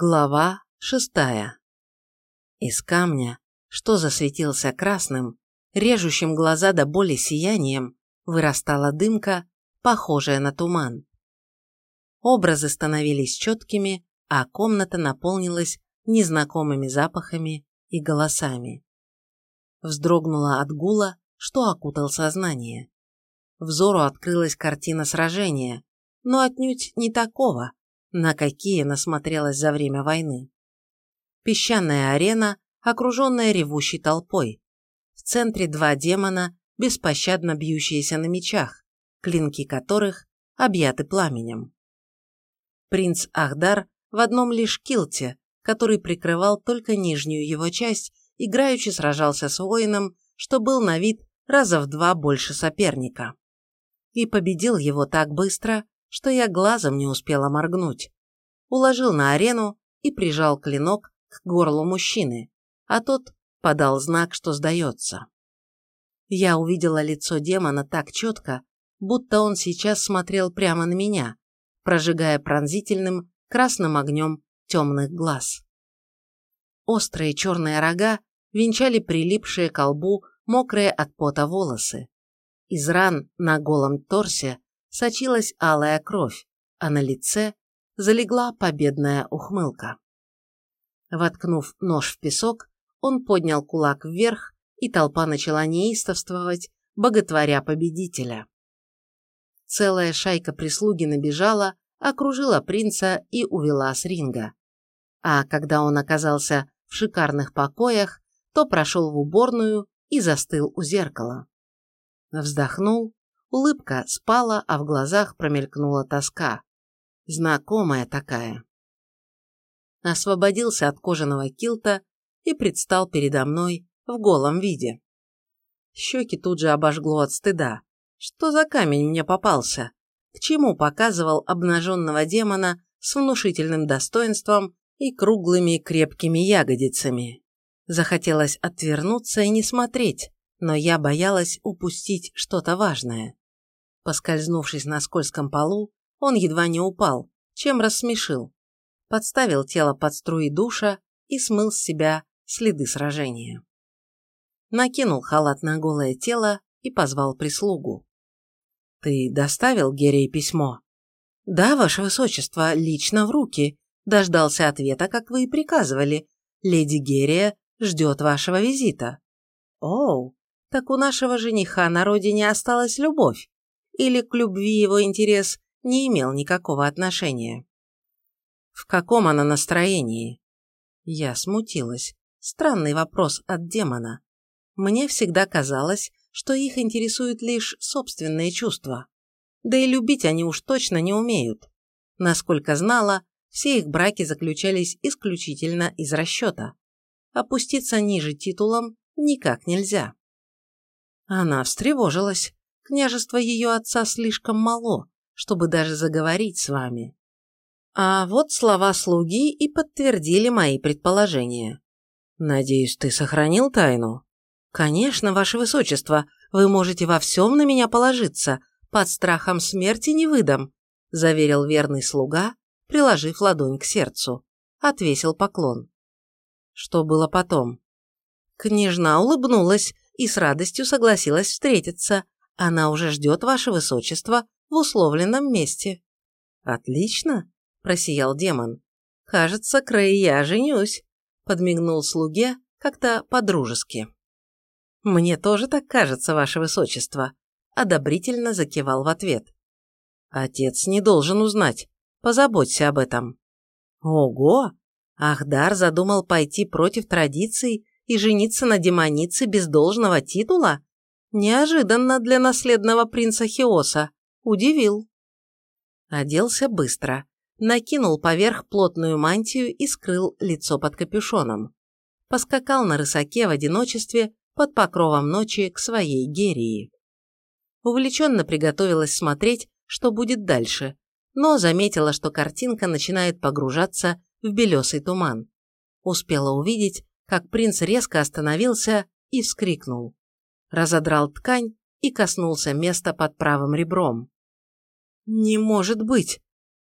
Глава шестая. Из камня, что засветился красным, режущим глаза до боли сиянием, вырастала дымка, похожая на туман. Образы становились четкими, а комната наполнилась незнакомыми запахами и голосами. Вздрогнула от гула, что окутал сознание. Взору открылась картина сражения, но отнюдь не такого, на какие насмотрелась за время войны. Песчаная арена, окруженная ревущей толпой. В центре два демона, беспощадно бьющиеся на мечах, клинки которых объяты пламенем. Принц Ахдар в одном лишь килте, который прикрывал только нижнюю его часть, играючи сражался с воином, что был на вид раза в два больше соперника. И победил его так быстро, что я глазом не успела моргнуть. Уложил на арену и прижал клинок к горлу мужчины, а тот подал знак, что сдается. Я увидела лицо демона так четко, будто он сейчас смотрел прямо на меня, прожигая пронзительным красным огнем темных глаз. Острые черные рога венчали прилипшие к лбу мокрые от пота волосы. Из ран на голом торсе сочилась алая кровь, а на лице залегла победная ухмылка. Воткнув нож в песок, он поднял кулак вверх, и толпа начала неистовствовать, боготворя победителя. Целая шайка прислуги набежала, окружила принца и увела с ринга. А когда он оказался в шикарных покоях, то прошел в уборную и застыл у зеркала. Вздохнул Улыбка спала, а в глазах промелькнула тоска. Знакомая такая. Освободился от кожаного килта и предстал передо мной в голом виде. Щеки тут же обожгло от стыда. Что за камень мне попался? К чему показывал обнаженного демона с внушительным достоинством и круглыми крепкими ягодицами? Захотелось отвернуться и не смотреть, но я боялась упустить что-то важное. Поскользнувшись на скользком полу, он едва не упал, чем рассмешил. Подставил тело под струи душа и смыл с себя следы сражения. Накинул халат на голое тело и позвал прислугу. «Ты доставил Герей письмо?» «Да, ваше высочество, лично в руки. Дождался ответа, как вы и приказывали. Леди Герия ждет вашего визита». «Оу, так у нашего жениха на родине осталась любовь или к любви его интерес не имел никакого отношения. В каком она настроении? Я смутилась. Странный вопрос от демона. Мне всегда казалось, что их интересуют лишь собственные чувства. Да и любить они уж точно не умеют. Насколько знала, все их браки заключались исключительно из расчета. Опуститься ниже титулом никак нельзя. Она встревожилась. Княжество ее отца слишком мало, чтобы даже заговорить с вами. А вот слова слуги и подтвердили мои предположения. Надеюсь, ты сохранил тайну? Конечно, ваше высочество, вы можете во всем на меня положиться, под страхом смерти не выдам, заверил верный слуга, приложив ладонь к сердцу. Отвесил поклон. Что было потом? Княжна улыбнулась и с радостью согласилась встретиться, она уже ждет ваше высочество в условленном месте». «Отлично», – просиял демон. «Кажется, Крей, я женюсь», – подмигнул слуге как-то по-дружески. «Мне тоже так кажется, ваше высочество», – одобрительно закивал в ответ. «Отец не должен узнать. Позаботься об этом». «Ого! Ахдар задумал пойти против традиций и жениться на демонице без должного титула?» Неожиданно для наследного принца Хиоса. Удивил. Оделся быстро. Накинул поверх плотную мантию и скрыл лицо под капюшоном. Поскакал на рысаке в одиночестве под покровом ночи к своей Герии. Увлеченно приготовилась смотреть, что будет дальше, но заметила, что картинка начинает погружаться в белесый туман. Успела увидеть, как принц резко остановился и вскрикнул разодрал ткань и коснулся места под правым ребром. «Не может быть!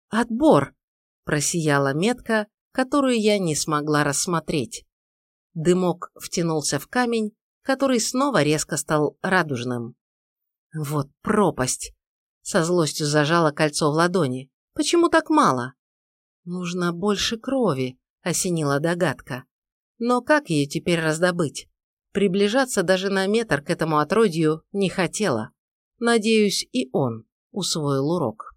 Отбор!» – просияла метка, которую я не смогла рассмотреть. Дымок втянулся в камень, который снова резко стал радужным. Вот пропасть! Со злостью зажала кольцо в ладони. Почему так мало? Нужно больше крови, осенила догадка. Но как ее теперь раздобыть? Приближаться даже на метр к этому отродью не хотела. Надеюсь, и он усвоил урок.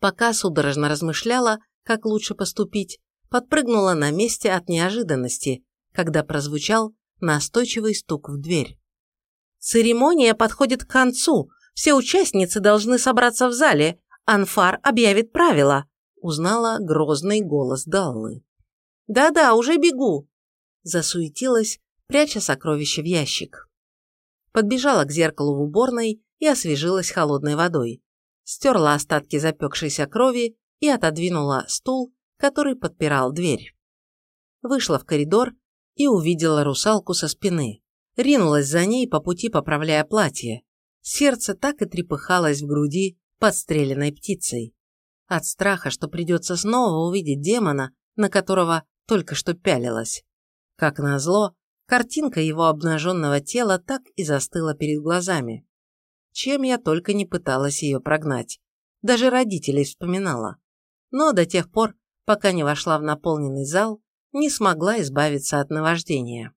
Пока судорожно размышляла, как лучше поступить, подпрыгнула на месте от неожиданности, когда прозвучал настойчивый стук в дверь. «Церемония подходит к концу. Все участницы должны собраться в зале. Анфар объявит правила», – узнала грозный голос Даллы. «Да-да, уже бегу», – засуетилась, пряча сокровище в ящик. Подбежала к зеркалу в уборной и освежилась холодной водой. Стерла остатки запекшейся крови и отодвинула стул, который подпирал дверь. Вышла в коридор и увидела русалку со спины. Ринулась за ней по пути, поправляя платье. Сердце так и трепыхалось в груди подстреленной птицей. От страха, что придется снова увидеть демона, на которого только что пялилась. Как назло, картинка его обнаженного тела так и застыла перед глазами. Чем я только не пыталась ее прогнать. Даже родителей вспоминала. Но до тех пор, пока не вошла в наполненный зал, не смогла избавиться от наваждения.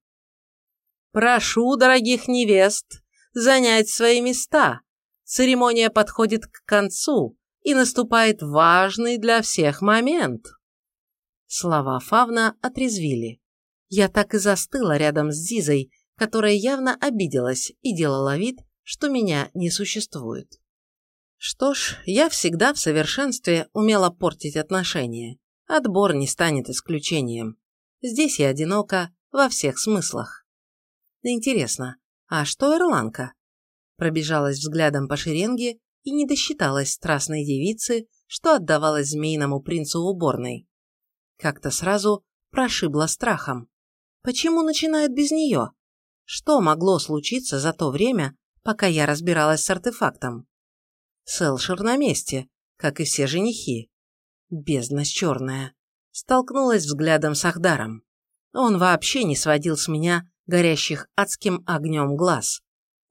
«Прошу, дорогих невест, занять свои места. Церемония подходит к концу, и наступает важный для всех момент». Слова Фавна отрезвили. Я так и застыла рядом с Зизой, которая явно обиделась и делала вид, что меня не существует. Что ж, я всегда в совершенстве умела портить отношения. Отбор не станет исключением. Здесь я одинока во всех смыслах. Интересно, а что Ирландка? Пробежалась взглядом по шеренге и не досчиталась страстной девицы, что отдавалась змеиному принцу уборной. Как-то сразу прошибла страхом. Почему начинают без нее? Что могло случиться за то время, пока я разбиралась с артефактом? Селшер на месте, как и все женихи. Бездна черная столкнулась взглядом с Ахдаром. Он вообще не сводил с меня горящих адским огнем глаз.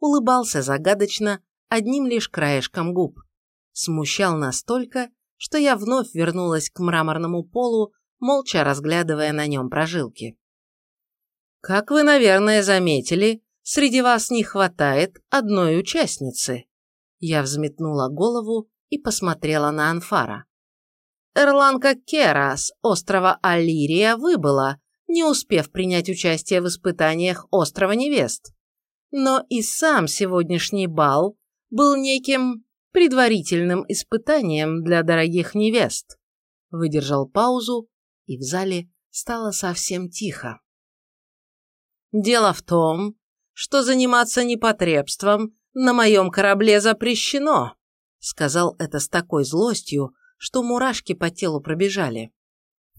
Улыбался загадочно одним лишь краешком губ. Смущал настолько, что я вновь вернулась к мраморному полу, молча разглядывая на нем прожилки. «Как вы, наверное, заметили, среди вас не хватает одной участницы». Я взметнула голову и посмотрела на Анфара. Эрланка Кера с острова Алирия выбыла, не успев принять участие в испытаниях острова невест. Но и сам сегодняшний бал был неким предварительным испытанием для дорогих невест. Выдержал паузу, и в зале стало совсем тихо. Дело в том, что заниматься непотребством на моем корабле запрещено, сказал это с такой злостью, что мурашки по телу пробежали.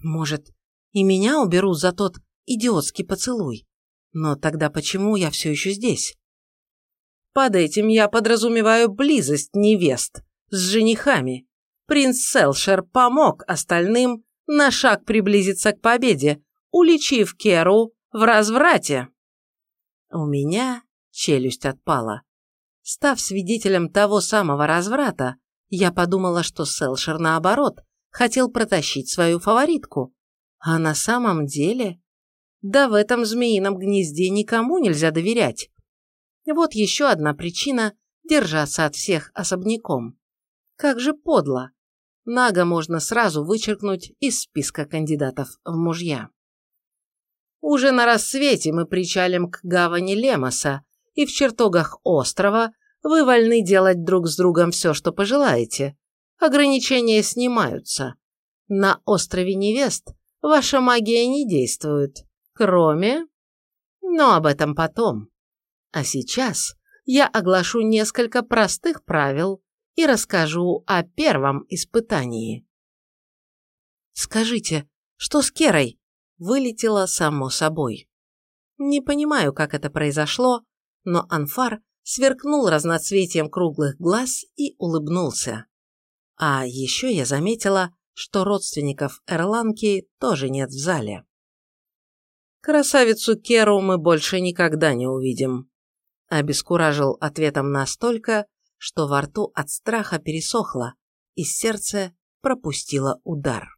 Может, и меня уберут за тот идиотский поцелуй? Но тогда почему я все еще здесь? Под этим я подразумеваю близость невест с женихами. Принц Селшер помог остальным на шаг приблизиться к победе, уличив Керу в разврате. У меня челюсть отпала. Став свидетелем того самого разврата, я подумала, что Селшер, наоборот, хотел протащить свою фаворитку. А на самом деле... Да в этом змеином гнезде никому нельзя доверять. Вот еще одна причина держаться от всех особняком. Как же подло. Нага можно сразу вычеркнуть из списка кандидатов в мужья. Уже на рассвете мы причалим к гавани Лемоса, и в чертогах острова вы вольны делать друг с другом все, что пожелаете. Ограничения снимаются. На острове невест ваша магия не действует, кроме... Но об этом потом. А сейчас я оглашу несколько простых правил и расскажу о первом испытании. «Скажите, что с Керой?» Вылетело само собой. Не понимаю, как это произошло, но Анфар сверкнул разноцветием круглых глаз и улыбнулся. А еще я заметила, что родственников Эрланки тоже нет в зале. «Красавицу Керу мы больше никогда не увидим», – обескуражил ответом настолько, что во рту от страха пересохло, и сердце пропустило удар.